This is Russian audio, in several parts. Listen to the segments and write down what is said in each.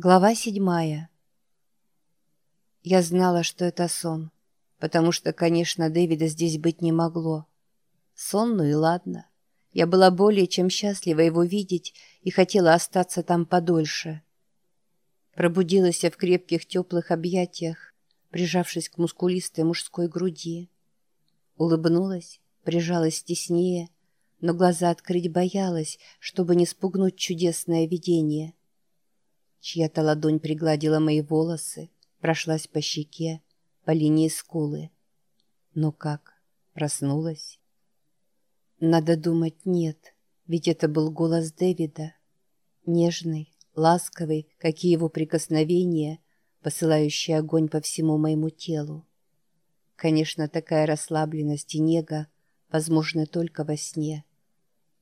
Глава седьмая. Я знала, что это сон, потому что, конечно, Дэвида здесь быть не могло. Сон, ну и ладно. Я была более чем счастлива его видеть и хотела остаться там подольше. Пробудилась я в крепких теплых объятиях, прижавшись к мускулистой мужской груди. Улыбнулась, прижалась теснее, но глаза открыть боялась, чтобы не спугнуть чудесное видение — Чья-то ладонь пригладила мои волосы, прошлась по щеке, по линии скулы. Но как? Проснулась? Надо думать, нет, ведь это был голос Дэвида. Нежный, ласковый, как и его прикосновения, посылающий огонь по всему моему телу. Конечно, такая расслабленность и нега возможны только во сне.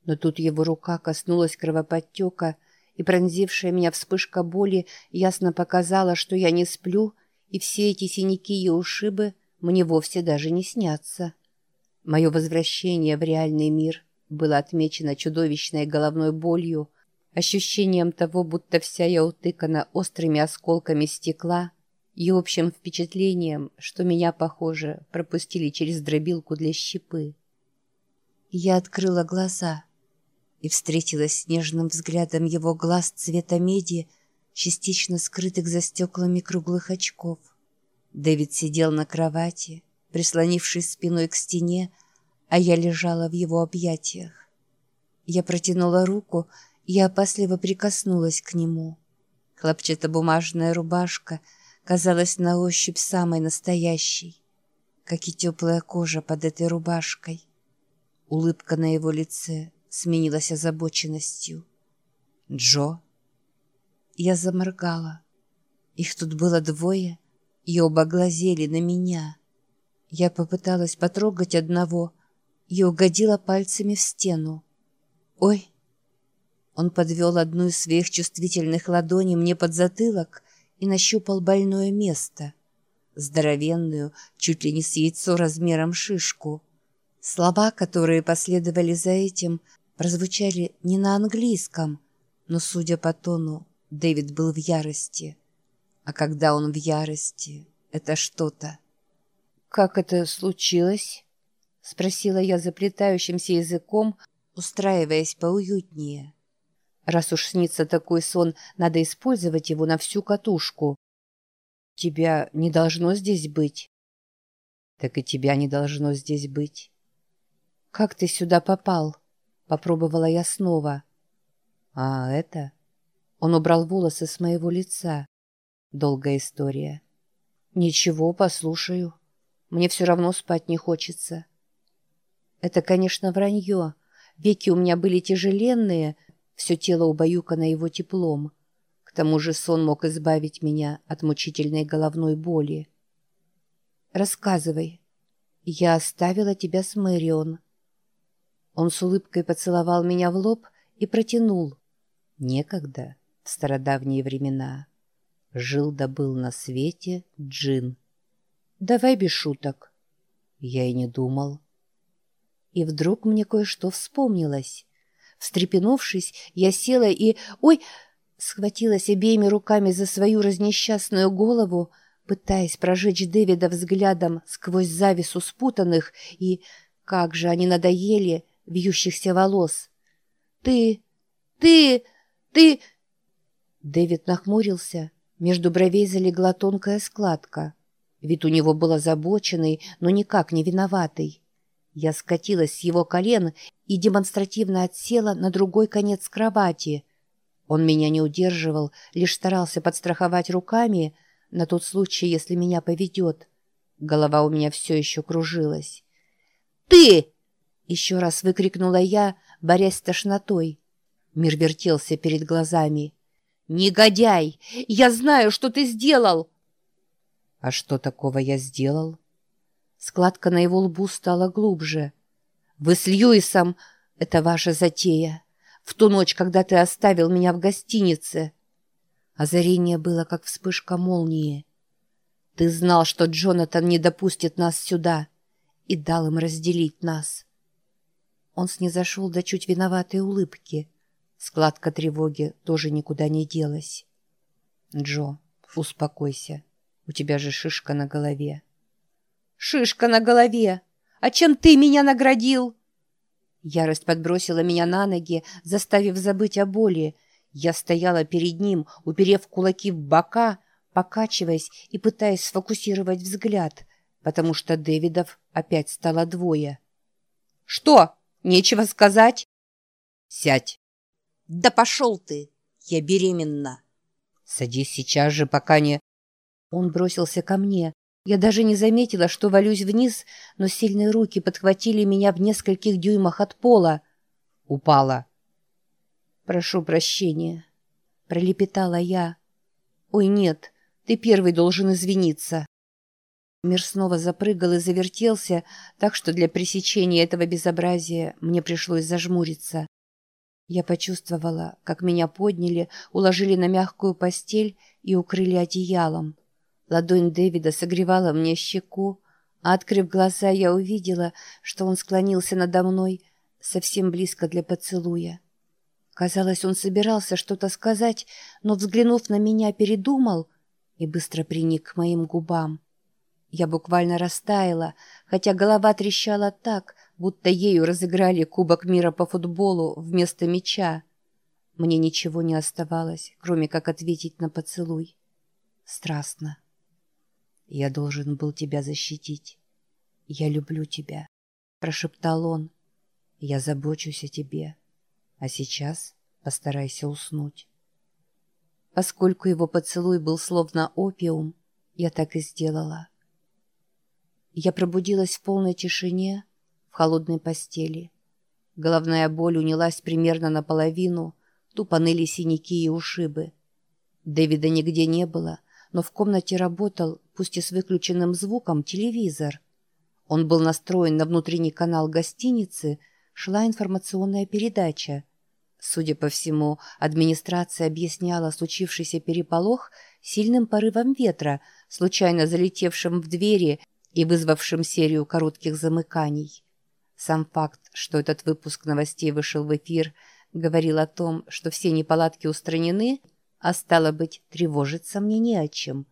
Но тут его рука коснулась кровоподтека, и пронзившая меня вспышка боли ясно показала, что я не сплю, и все эти синяки и ушибы мне вовсе даже не снятся. Мое возвращение в реальный мир было отмечено чудовищной головной болью, ощущением того, будто вся я утыкана острыми осколками стекла и общим впечатлением, что меня, похоже, пропустили через дробилку для щепы. Я открыла глаза — и встретилась с нежным взглядом его глаз цвета меди, частично скрытых за стеклами круглых очков. Дэвид сидел на кровати, прислонившись спиной к стене, а я лежала в его объятиях. Я протянула руку и опасливо прикоснулась к нему. Хлопчатобумажная рубашка казалась на ощупь самой настоящей, как и теплая кожа под этой рубашкой. Улыбка на его лице сменилась озабоченностью. «Джо?» Я заморгала. Их тут было двое, и оба глазели на меня. Я попыталась потрогать одного и угодила пальцами в стену. «Ой!» Он подвел одну из своих чувствительных ладоней мне под затылок и нащупал больное место. Здоровенную, чуть ли не с яйцо размером шишку. Слова, которые последовали за этим, прозвучали не на английском, но, судя по тону, Дэвид был в ярости. А когда он в ярости, это что-то. «Как это случилось?» — спросила я заплетающимся языком, устраиваясь поуютнее. «Раз уж снится такой сон, надо использовать его на всю катушку. Тебя не должно здесь быть». «Так и тебя не должно здесь быть». «Как ты сюда попал?» Попробовала я снова. А это... Он убрал волосы с моего лица. Долгая история. Ничего, послушаю. Мне все равно спать не хочется. Это, конечно, вранье. Веки у меня были тяжеленные, все тело убаюкано его теплом. К тому же сон мог избавить меня от мучительной головной боли. «Рассказывай. Я оставила тебя с Мэрион». Он с улыбкой поцеловал меня в лоб и протянул. Некогда, в стародавние времена, жил да был на свете джин. Давай без шуток. Я и не думал. И вдруг мне кое-что вспомнилось. Встрепенувшись, я села и... Ой! Схватилась обеими руками за свою разнесчастную голову, пытаясь прожечь Дэвида взглядом сквозь завесу спутанных, и... Как же они надоели! Вьющихся волос. «Ты... ты... ты...» Дэвид нахмурился. Между бровей залегла тонкая складка. Вид у него был озабоченный, но никак не виноватый. Я скатилась с его колен и демонстративно отсела на другой конец кровати. Он меня не удерживал, лишь старался подстраховать руками на тот случай, если меня поведет. Голова у меня все еще кружилась. «Ты!» Еще раз выкрикнула я, борясь с тошнотой. Мир вертелся перед глазами. «Негодяй! Я знаю, что ты сделал!» «А что такого я сделал?» Складка на его лбу стала глубже. «Вы с Льюисом... Это ваша затея. В ту ночь, когда ты оставил меня в гостинице...» Озарение было, как вспышка молнии. «Ты знал, что Джонатан не допустит нас сюда, и дал им разделить нас. Он снизошел до чуть виноватой улыбки. Складка тревоги тоже никуда не делась. Джо, успокойся. У тебя же шишка на голове. Шишка на голове! А чем ты меня наградил? Ярость подбросила меня на ноги, заставив забыть о боли. Я стояла перед ним, уперев кулаки в бока, покачиваясь и пытаясь сфокусировать взгляд, потому что Дэвидов опять стало двое. «Что? Нечего сказать?» «Сядь!» «Да пошел ты! Я беременна!» «Садись сейчас же, пока не...» Он бросился ко мне, я даже не заметила, что валюсь вниз, но сильные руки подхватили меня в нескольких дюймах от пола. Упала. «Прошу прощения», — пролепетала я. «Ой, нет, ты первый должен извиниться». Мир снова запрыгал и завертелся, так что для пресечения этого безобразия мне пришлось зажмуриться. Я почувствовала, как меня подняли, уложили на мягкую постель и укрыли одеялом. Ладонь Дэвида согревала мне щеку, а, открыв глаза, я увидела, что он склонился надо мной совсем близко для поцелуя. Казалось, он собирался что-то сказать, но, взглянув на меня, передумал и быстро приник к моим губам. Я буквально растаяла, хотя голова трещала так, будто ею разыграли Кубок мира по футболу вместо мяча. Мне ничего не оставалось, кроме как ответить на поцелуй. Страстно. Я должен был тебя защитить. Я люблю тебя, прошептал он. Я забочусь о тебе. А сейчас постарайся уснуть. Поскольку его поцелуй был словно опиум, я так и сделала. Я пробудилась в полной тишине, в холодной постели. Головная боль унялась примерно наполовину, тупо ныли синяки и ушибы. Дэвида нигде не было, но в комнате работал, пусть и с выключенным звуком, телевизор. Он был настроен на внутренний канал гостиницы, шла информационная передача. Судя по всему, администрация объясняла случившийся переполох сильным порывом ветра, случайно залетевшим в двери и вызвавшим серию коротких замыканий. Сам факт, что этот выпуск новостей вышел в эфир, говорил о том, что все неполадки устранены – а стало быть, тревожиться мне не о чем.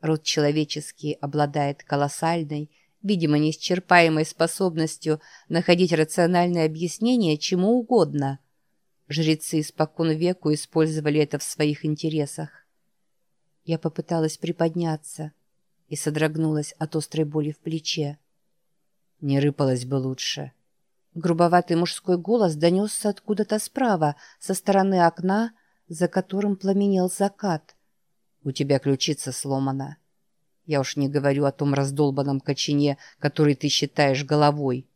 Род человеческий обладает колоссальной, видимо, неисчерпаемой способностью находить рациональное объяснение чему угодно. Жрецы испокон веку использовали это в своих интересах. Я попыталась приподняться и содрогнулась от острой боли в плече. Не рыпалась бы лучше. Грубоватый мужской голос донесся откуда-то справа, со стороны окна, за которым пламенел закат. «У тебя ключица сломана. Я уж не говорю о том раздолбанном кочине, который ты считаешь головой».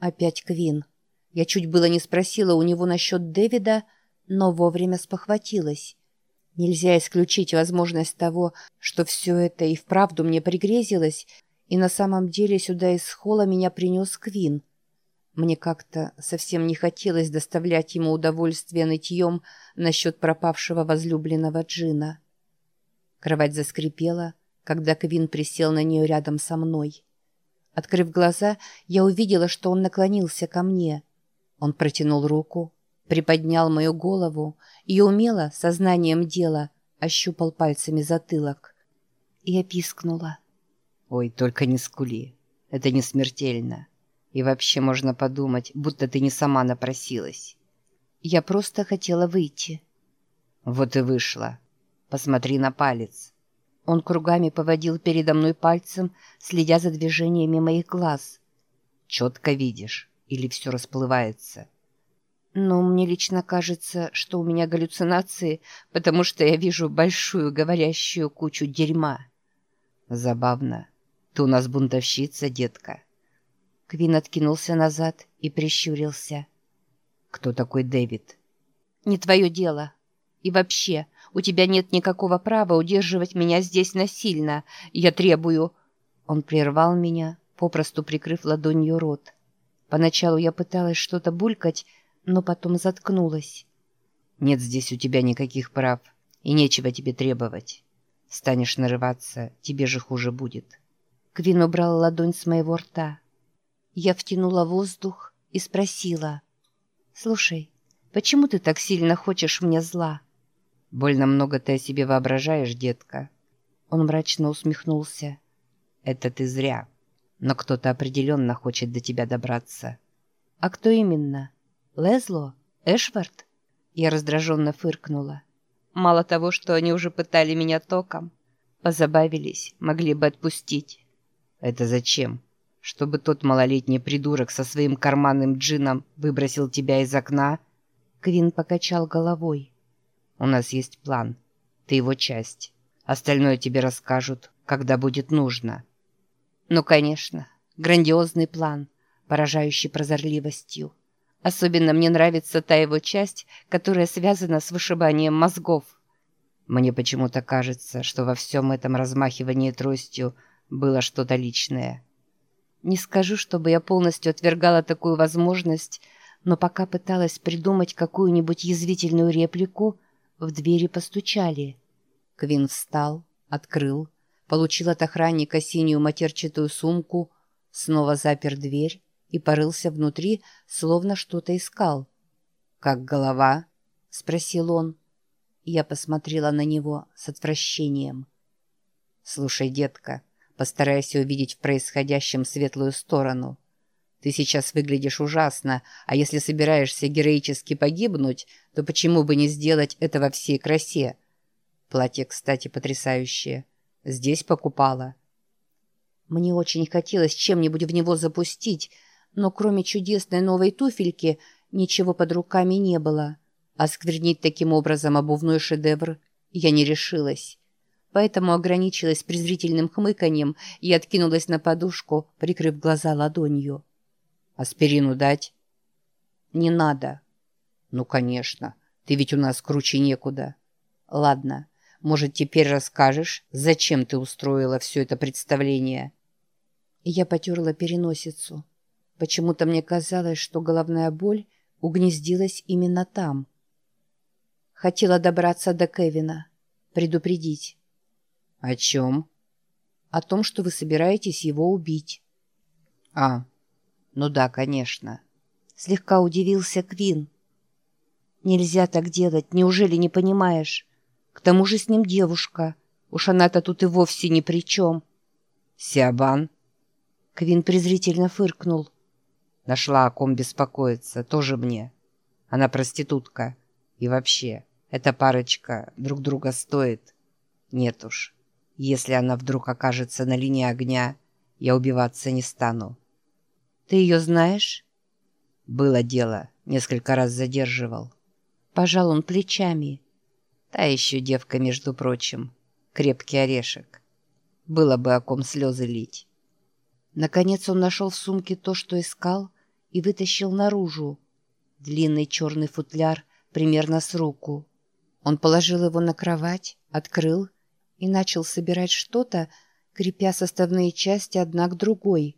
Опять Квин. Я чуть было не спросила у него насчет Дэвида, но вовремя спохватилась. Нельзя исключить возможность того, что все это и вправду мне пригрезилось, и на самом деле сюда из холла меня принес Квин — мне как-то совсем не хотелось доставлять ему удовольствие нытьем насчет пропавшего возлюбленного Джина. Кровать заскрипела, когда Квин присел на нее рядом со мной. Открыв глаза, я увидела, что он наклонился ко мне. Он протянул руку, приподнял мою голову и умело, сознанием дела, ощупал пальцами затылок. И опискнула. «Ой, только не скули. Это не смертельно. И вообще можно подумать, будто ты не сама напросилась. Я просто хотела выйти. Вот и вышла. Посмотри на палец. Он кругами поводил передо мной пальцем, следя за движениями моих глаз. Четко видишь, или все расплывается. Но мне лично кажется, что у меня галлюцинации, потому что я вижу большую говорящую кучу дерьма. Забавно. Ты у нас бунтовщица, детка. Квин откинулся назад и прищурился. «Кто такой Дэвид?» «Не твое дело. И вообще, у тебя нет никакого права удерживать меня здесь насильно. Я требую...» Он прервал меня, попросту прикрыв ладонью рот. Поначалу я пыталась что-то булькать, но потом заткнулась. «Нет здесь у тебя никаких прав, и нечего тебе требовать. Станешь нарываться, тебе же хуже будет». Квин убрал ладонь с моего рта. Я втянула воздух и спросила. «Слушай, почему ты так сильно хочешь мне зла?» Больно много ты о себе воображаешь, детка. Он мрачно усмехнулся. Это ты зря. Но кто-то определенно хочет до тебя добраться. А кто именно? Лезло? Эшвард? Я раздраженно фыркнула. Мало того, что они уже пытали меня током. Позабавились, могли бы отпустить. Это зачем? Чтобы тот малолетний придурок со своим карманным джином выбросил тебя из окна? Квин покачал головой. У нас есть план. Ты его часть. Остальное тебе расскажут, когда будет нужно. Ну, конечно. Грандиозный план, поражающий прозорливостью. Особенно мне нравится та его часть, которая связана с вышибанием мозгов. Мне почему-то кажется, что во всем этом размахивании тростью было что-то личное. Не скажу, чтобы я полностью отвергала такую возможность, но пока пыталась придумать какую-нибудь язвительную реплику, в двери постучали. Квин встал, открыл, получил от охранника синюю матерчатую сумку, снова запер дверь и порылся внутри, словно что-то искал. «Как голова?» — спросил он. Я посмотрела на него с отвращением. «Слушай, детка, постарайся увидеть в происходящем светлую сторону. Ты сейчас выглядишь ужасно, а если собираешься героически погибнуть, то почему бы не сделать это во всей красе? Платье, кстати, потрясающее. Здесь покупала». Мне очень хотелось чем-нибудь в него запустить, но кроме чудесной новой туфельки ничего под руками не было. А сквернить таким образом обувной шедевр я не решилась. Поэтому ограничилась презрительным хмыканьем и откинулась на подушку, прикрыв глаза ладонью. «Аспирину дать?» «Не надо». «Ну, конечно. Ты ведь у нас круче некуда. Ладно, может, теперь расскажешь, зачем ты устроила все это представление?» Я потерла переносицу. Почему-то мне казалось, что головная боль угнездилась именно там. Хотела добраться до Кевина, предупредить. «О чем?» «О том, что вы собираетесь его убить». «А, ну да, конечно». Слегка удивился Квин. «Нельзя так делать, неужели не понимаешь? К тому же с ним девушка. Уж она-то тут и вовсе ни при чем». «Сиабан?» Квин презрительно фыркнул. Нашла о ком беспокоиться, тоже мне. Она проститутка. И вообще, эта парочка друг друга стоит. Нет уж. Если она вдруг окажется на линии огня, я убиваться не стану. Ты ее знаешь? Было дело. Несколько раз задерживал. Пожал он плечами. Та еще девка, между прочим. Крепкий орешек. Было бы о ком слезы лить. Наконец он нашел в сумке то, что искал, и вытащил наружу. Длинный черный футляр примерно с руку. Он положил его на кровать, открыл и начал собирать что-то, крепя составные части одна к другой.